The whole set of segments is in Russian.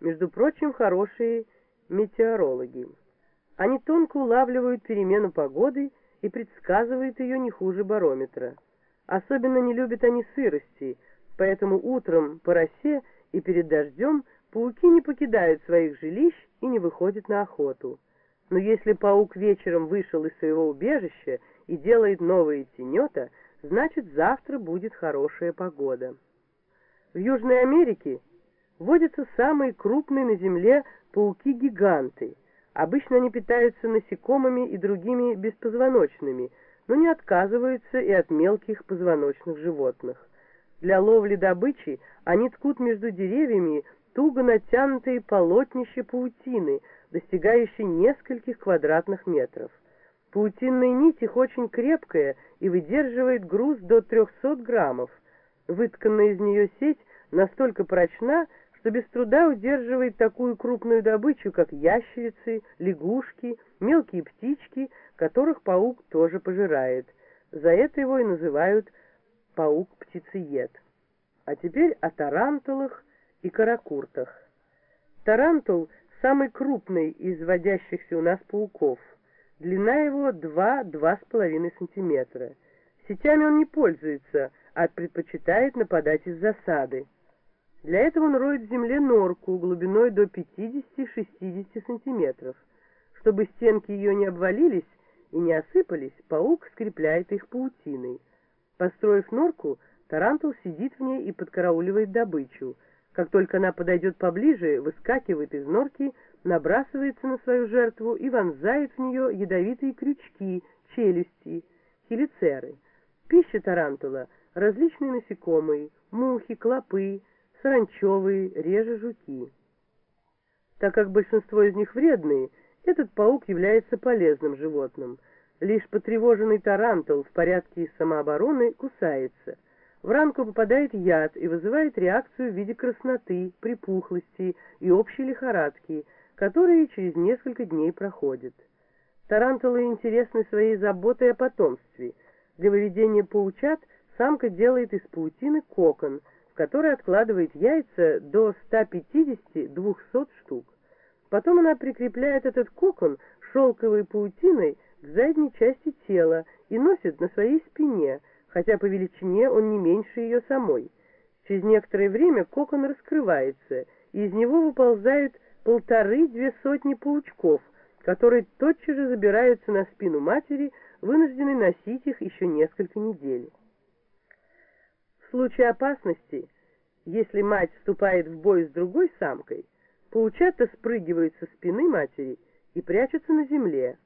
между прочим, хорошие метеорологи. Они тонко улавливают перемену погоды и предсказывают ее не хуже барометра. Особенно не любят они сырости, поэтому утром по росе и перед дождем пауки не покидают своих жилищ и не выходят на охоту. Но если паук вечером вышел из своего убежища и делает новые тенета, значит завтра будет хорошая погода. В Южной Америке водятся самые крупные на Земле пауки-гиганты. Обычно они питаются насекомыми и другими беспозвоночными, но не отказываются и от мелких позвоночных животных. Для ловли добычи они ткут между деревьями туго натянутые полотнища паутины, достигающие нескольких квадратных метров. Паутинная нить их очень крепкая и выдерживает груз до 300 граммов. Вытканная из нее сеть настолько прочна, что без труда удерживает такую крупную добычу, как ящерицы, лягушки, мелкие птички, которых паук тоже пожирает. За это его и называют паук-птицеед. А теперь о тарантулах и каракуртах. Тарантул – самый крупный из водящихся у нас пауков. Длина его 2-2,5 см. Сетями он не пользуется, а предпочитает нападать из засады. Для этого он роет в земле норку глубиной до 50-60 сантиметров. Чтобы стенки ее не обвалились и не осыпались, паук скрепляет их паутиной. Построив норку, тарантул сидит в ней и подкарауливает добычу. Как только она подойдет поближе, выскакивает из норки, набрасывается на свою жертву и вонзает в нее ядовитые крючки, челюсти, хелицеры. Пища тарантула – различные насекомые, мухи, клопы, саранчевые, реже жуки. Так как большинство из них вредные, этот паук является полезным животным. Лишь потревоженный тарантул в порядке самообороны кусается. В ранку попадает яд и вызывает реакцию в виде красноты, припухлости и общей лихорадки, которые через несколько дней проходят. Тарантулы интересны своей заботой о потомстве. Для выведения паучат самка делает из паутины кокон – которая откладывает яйца до 150-200 штук. Потом она прикрепляет этот кокон шелковой паутиной к задней части тела и носит на своей спине, хотя по величине он не меньше ее самой. Через некоторое время кокон раскрывается, и из него выползают полторы-две сотни паучков, которые тотчас же забираются на спину матери, вынужденной носить их еще несколько недель. В случае опасности, если мать вступает в бой с другой самкой, паучата спрыгивают со спины матери и прячутся на земле.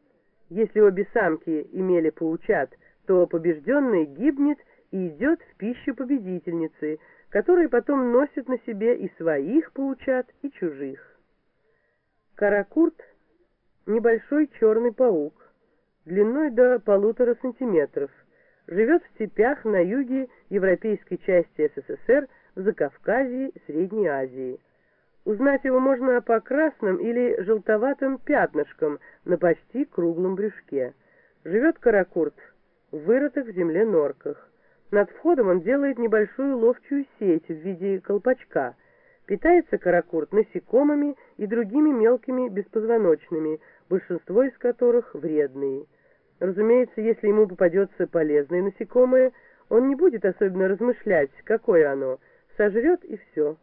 Если обе самки имели паучат, то побежденный гибнет и идет в пищу победительницы, которые потом носят на себе и своих паучат, и чужих. Каракурт – небольшой черный паук, длиной до полутора сантиметров, живет в степях на юге европейской части СССР, в Закавказье, Средней Азии. Узнать его можно по красным или желтоватым пятнышкам на почти круглом брюшке. Живет каракурт в вырытых в земле норках. Над входом он делает небольшую ловчую сеть в виде колпачка. Питается каракурт насекомыми и другими мелкими беспозвоночными, большинство из которых вредные. Разумеется, если ему попадется полезное насекомое, он не будет особенно размышлять, какое оно, сожрет и все.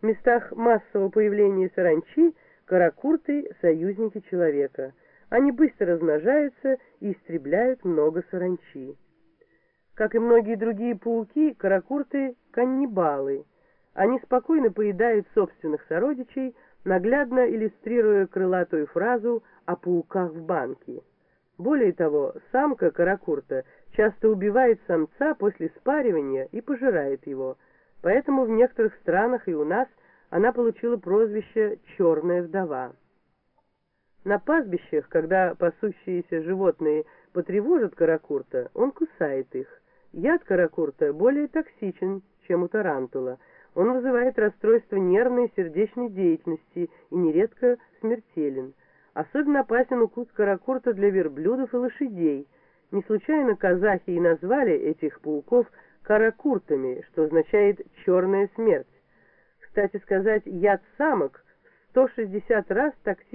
В местах массового появления саранчи каракурты – союзники человека. Они быстро размножаются и истребляют много саранчи. Как и многие другие пауки, каракурты – каннибалы. Они спокойно поедают собственных сородичей, наглядно иллюстрируя крылатую фразу о пауках в банке. Более того, самка каракурта часто убивает самца после спаривания и пожирает его, поэтому в некоторых странах и у нас она получила прозвище «черная вдова». На пастбищах, когда пасущиеся животные потревожат каракурта, он кусает их. Яд каракурта более токсичен, чем у тарантула. Он вызывает расстройство нервной и сердечной деятельности и нередко. Особенно опасен укус каракурта для верблюдов и лошадей. Не случайно казахи и назвали этих пауков каракуртами, что означает «черная смерть». Кстати сказать, яд самок 160 раз такси